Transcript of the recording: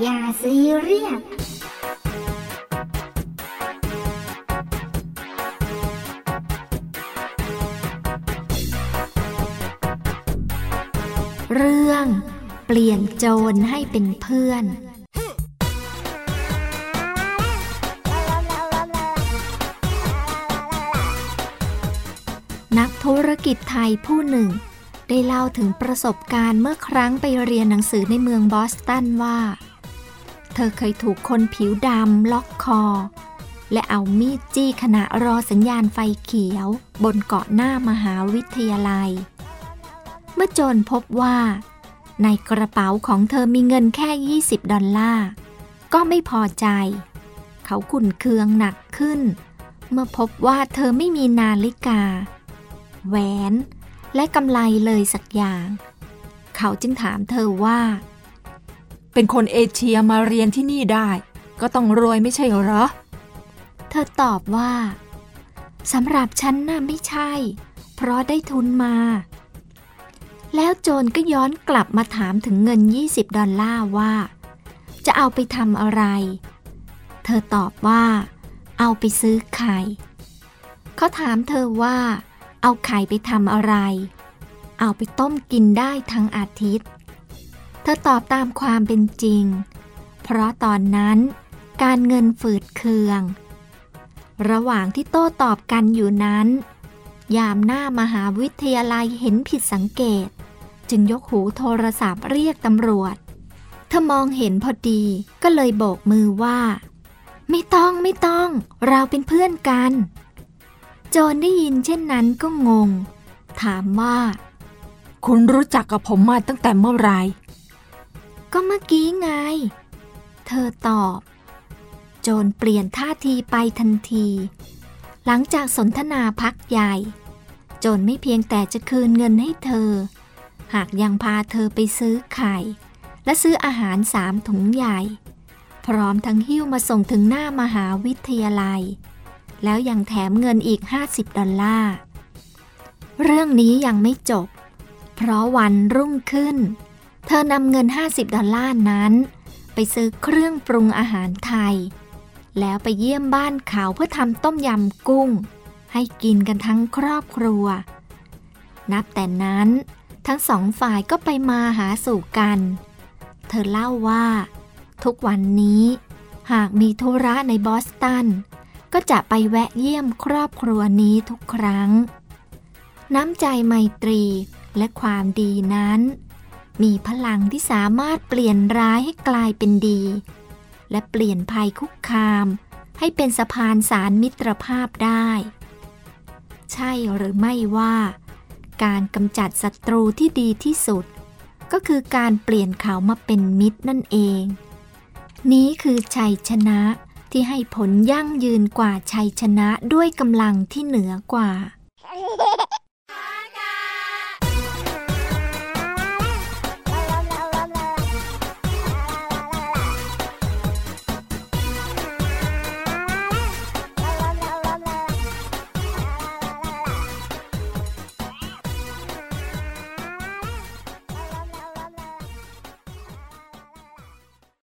อย่าซีเรียสเรื่อง เปลี่ยนโจรให้เป็นเพื่อนนักธุรกิจไทยผู้หนึ่ง ได้เล่าถึงประสบการณ์เมื่อครั้งไปเรียนหนังสือในเมืองบอสตันว่า เธอเคยถูกคนผิวดำล็อกคอ และเอามีดจี้ขณะรอสัญญาณไฟเขียว บนเกาะหน้ามหาวิทยาลัย เมื่อโจรพบว่า ในกระเป๋าของเธอมีเงินแค่ 20 ดอลลาร์ ก็ไม่พอใจ เขาขุนเคืองหนักขึ้น เมื่อพบว่าเธอไม่มีนาฬิกา แหวน และกำไลเลยสักอย่าง เขาจึงถามเธอว่า เป็นคนเอเชียมาเรียนที่นี่ได้ ก็ต้องรวยไม่ใช่เหรอ เธอตอบว่าสำหรับฉันน่ะไม่ใช่ เพราะได้ทุนมา แล้วโจรก็ย้อนกลับมาถามถึงเงิน 20 ดอลลาร์ว่า จะเอาไปทำอะไร เธอตอบว่า เอาไปซื้อไข่เขาถามเธอว่า เอาไข่ไปทำอะไร เอาไปต้มกินได้ทั้งอาทิตย์ ธอตอบตามความเป็นจริง เพราะตอนนั้นการเงินฝืดเคือง ระหว่างที่โต้ตอบกันอยู่นั้น ยามหน้ามหาวิทยาลัยเห็นผิดสังเกต จึงยกหูโทรศัพท์เรียกตำรวจ เธอมองเห็นพอดีก็เลยโบกมือว่า ไม่ต้องไม่ต้อง เราเป็นเพื่อนกัน โจรได้ยินเช่นนั้นก็งง ถามว่า คุณรู้จักกับผมมาตั้งแต่เมื่อไหร่ ก็เมื่อกี้ไง เธอตอบ โจรเปลี่ยนท่าทีไปทันที หลังจากสนทนาพักใหญ่ โจรไม่เพียงแต่จะคืนเงินให้เธอ หากยังพาเธอไปซื้อไข่ และซื้ออาหารสามถุงใหญ่ พร้อมทั้งหิ้วมาส่งถึงหน้ามหาวิทยาลัย แล้วยังแถมเงินอีก 50 ดอลลาร์ เรื่องนี้ยังไม่จบ เพราะวันรุ่งขึ้น เธอนำเงิน 50 ดอลลาร์นั้น ไปซื้อเครื่องปรุงอาหารไทย แล้วไปเยี่ยมบ้านเขาเพื่อทำต้มยำกุ้ง ให้กินกันทั้งครอบครัว นับแต่นั้นทั้งสองฝ่ายก็ไปมาหาสู่กัน เธอเล่าว่า ทุกวันนี้ หากมีธุระในบอสตัน ก็จะไปแวะเยี่ยมครอบครัวนี้ทุกครั้ง น้ำใจไมตรีและความดีนั้น มีพลังที่สามารถเปลี่ยนร้ายให้กลายเป็นดี และเปลี่ยนภัยคุกคาม ให้เป็นสะพานสารมิตรภาพได้ ใช่หรือไม่ว่า การกำจัดศัตรูที่ดีที่สุด ก็คือการเปลี่ยนเขามาเป็นมิตรนั่นเอง นี้คือชัยชนะที่ให้ผลยั่งยืนกว่าชัยชนะด้วยกำลังที่เหนือกว่า